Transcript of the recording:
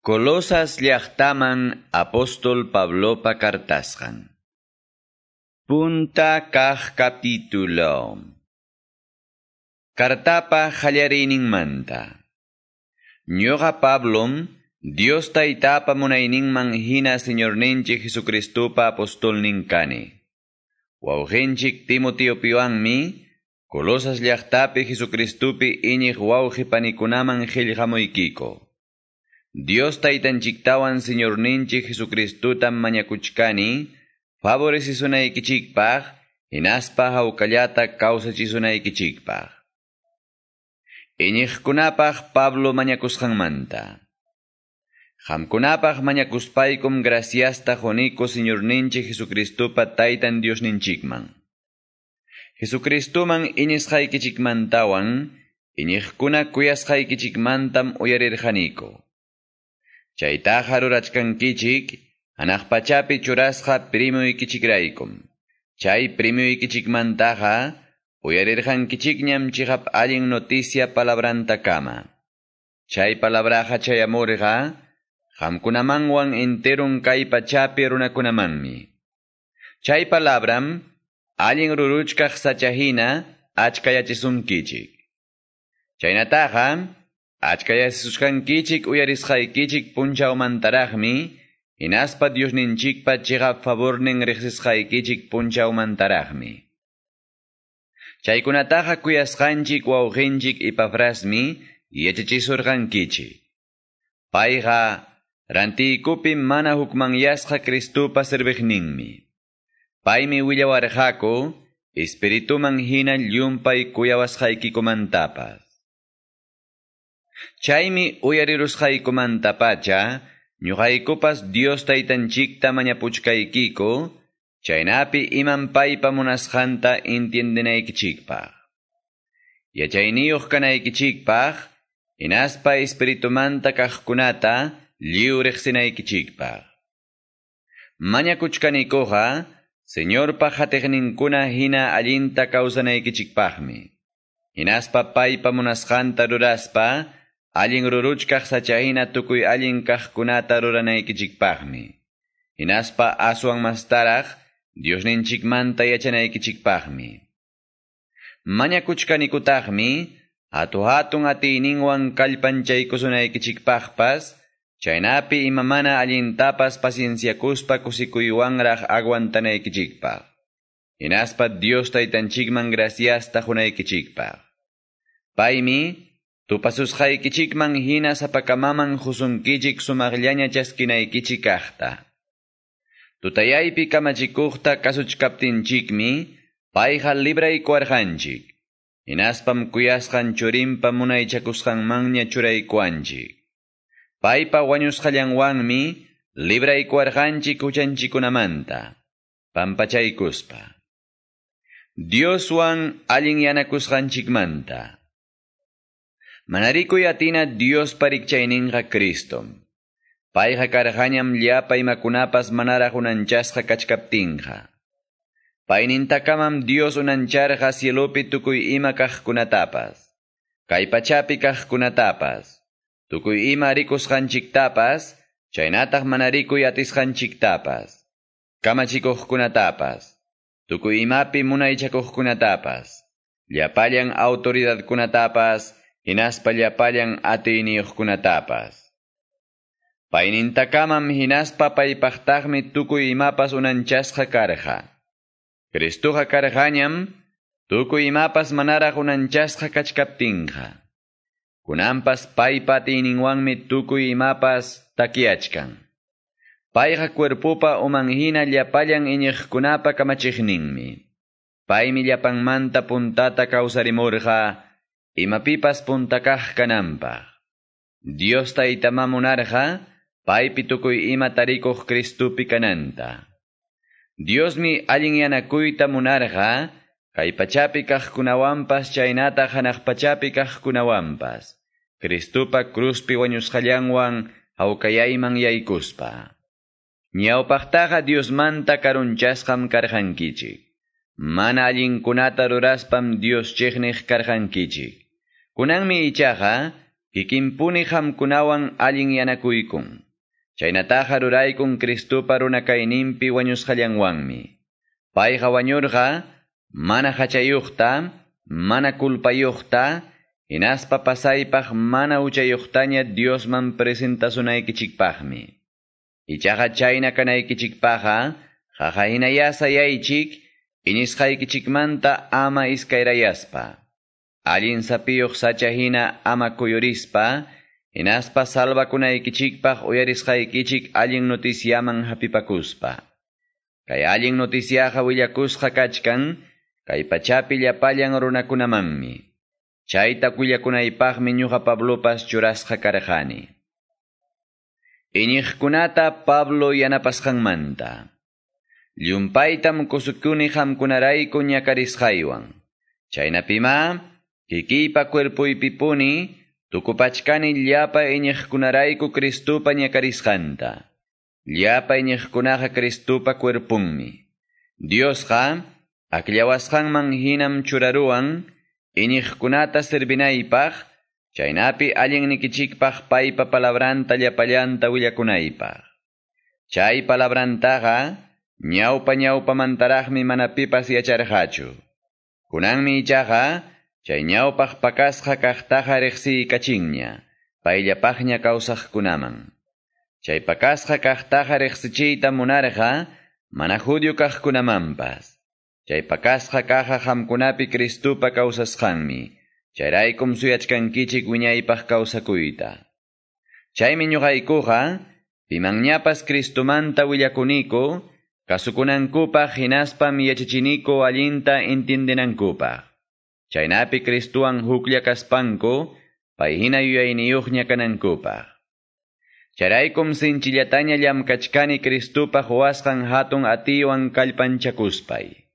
Colosas llaqtaman apóstol Pablopa cartasqan. Punta kaq capítulo. Cartapa manta. Ñoqa Pablom Dios taytapa munayninman hina Señorninchik Jesucristupa apostolnin kani. Wawqinchik Timotiopiwanmi Colosas llaqtapi Jesucristupi iñiq wawqi panikunaman qillqamuykiko. Dios taytanchiktawan Señorninchik Jesucristutam mañakuchkani, favorecisunaykichikpaq, hinaspa hawkallata kawsachisunaykichikpaq. Iñiqkunapaq Pablo mañakusqanmanta. Hamkunapaq mañakuspaykum graciasta joniko Señorninchik Jesucristupa taytan Diosninchikman. Jesucristuman iñisqaykichikmantawan, iñiqkuna kuyasqaykichikmantam uyarirqaniko. Chaytaqa rurachkankichik, anaqpachapi churasqa primuykichikraykum. Chay primuykichikmantaqa, uyarirqankichikñam chihap allin noticia palabrantakama. Chay palabraqa chayamurqa, qamkunamanwan enterun kay pachapi runakunamanmi. Chay palabram, allin ruruchkaq sachahina, achkayachisunkichik. Chaynataqa, Achkayasishqankichik uyarisqaykichik punchawmantaraqmi, hinaspa Diosninchikpa chiqap favornin riqsisqaykichik punchawmantaraqmi. Chaykunataqa kuyasqanchik wawqinchik ipafrasmi yachachisurqankichik. Payqa rantiykupi mana hukmanyasqa Cristupa sirviqninmi. Paymi willawarqaku, espirituman hina llumpay kuyawasqaykimantapas. Chaymi uyarirusqaykumantapacha, ñuqaykupas Dios taytanchikta mañapuchkaykiku, chaynapi iman paypa munasqanta intiendinaykichikpaq. Yachayniyuq kanaykichikpaq, hinaspa espiritumanta kaqkunata lliw riqsinaykichikpaq. Mañakuchkanikuqa, Señorpa hatiqninkuna hina allinta kawsanaykichikpaqmi. Hinaspa paypa munasqanta ruraspa, allin ruruchkaq sachahina tukuy allin kaqkunata ruranaykichikpaqmi. Hinaspa aswan mastaraq, Diosninchikmanta yachanaykichikpaqmi. Mañakuchkanikutaqmi, hatu hatun atiyninwan kallpanchaykusunaykichikpaqpas, chaynapi ima mana allintapas pacienciakuspa kusikuywanraq aguantanaykichikpaq. Hinaspa Dios taytanchikman graciasta junaykichikpaq. Paymi, Tupasusqaykichikman hina sapakamaman husunkichik sumaqllaña chaskinaykichik kaqta. Tutayaypi kamachikuqta kasuchkaptinchikmi, payqa libraykuwarqanchik. Hinaspam kuyasqan churinpa munaychakusqanmanña churaykuanchik. Paypa wañusqallanwanmi libraykuwarqanchik huchanchikunamanta, pampachaykuspa. Dioswan allin yanakusqanchikmanta. Manarikuy atina Dios parikchayninqa Cristom. Payqa karqañam llapa imakunapas manaraq unanchasqa kachkaptinqa. Paynintakamam Dios unancharqa cielopi tukuy ima kaqkunatapas. Kay pachapi kaqkunatapas. Tukuy ima rikusqanchiktapas, chaynataq manarikuy atisqanchiktapas. Kamachikuqkunatapas. Tukuy imapi munaychakuqkunatapas. Llapallan autoridadkunatapas, hinaspa llapallan atiniyuqkunatapas. Paynintakamam hinaspa paypaqtaqmi tukuy imapas unanchasqa karqa. Cristuqa karqañam tukuy imapas manaraq unanchasqa kachkaptinqa. Kunanpas paypa atiyninwanmi tukuy imapas takiachkan. Payqa cuerpupa umanhina llapallan iñiqkunapa kamachiqninmi. Paymi llapanmanta puntata kawsarimurqa imapipas puntakaq kananpaq. Dios taytamamunarqa, paypi tukuy ima tarikuq Kristupi kananta. Diosmi allin yanakuyta munarqa, kay pachapi kaqkunawanpas chaynata hanaq pachapi kaqkunawanpas, Kristupa cruzpi wañusqallanwan hawkayayman yaykuspa. Ñawpaqtaqa Diosmanta karunchasqam karqankichik. Mana allinkunata ruraspam Dios chiqniq karqankichik. Kunanmi ichaqa, kikinpuni hamkunawan allin yanakuykun. Chaynataqa ruraykun Cristupa runakayninpi wañusqallanwanmi. Payqa wañurqa mana hachayuqta, mana kulpayuqta, hinaspa pasaypaq mana uchayuqtaña Diosman presentasunaykichikpaqmi. Ichaqa chayna kanaykichikpaqa, qaqa hinayasayaychik, iñisqaykichikmanta ama iskayrayaspa. Allin sapiyuq sacha hina ama kuyurispa, hinaspa salvakunaykichikpaq uyarisqaykichik allin noticiaman hapipakuspa. Kay allin noticiaqa willakusqa kachkan, kay pachapi llapallan runakunamanmi. Chayta kuyakunaypaqmi ñuqa Pablopas churasqa karqani. Iñiqkunata Pablo yanapasqanmanta. Llumpaytam kusukuni hamkunarayku ñakarisqaywan. Chaynapima, kikiypa cuerpuypipuni, tukupachkani llapa iñiqkunarayku Cristupa ñakarisqanta. Llapa iñiqkunaqa Cristupa cuerpunmi. Diosqa, akllawasqanman hinam churaruwan, iñiqkunata servinaypaq, chaynapi allinnikichikpaq paypa palabranta llapallanta willakunaypaq. Chay palabrantaqa, ñawpa ñawpamantaraqmi mana pipas yacharqachu. Kunanmi ichaqa, chay ñawpaq pakasqa kaqtaqa riqsiykachinña, payllapaqña kawsaqkunaman. Chay pakasqa kaqtaqa riqsichiyta munarqa, mana judío kaqkunamanpas. Chay pakasqa kaqa hamkunapi Cristupa kawsasqanmi, chayraykum suyachkankichik wiñaypaq kawsakuyta. Chaymi ñuqaykuqa, pimanñapas Cristumanta willakuniku, kasukunankupaq hinaspam yachachiniku allinta intiendinankupaq. Chaynapi Kristuwan hukllakaspanku, payhina yuyayniyuqña kanankupaq. Charaykum sinchillataña llamkachkani Kristupaq wasqan hatun atiwan kallpanchakuspay.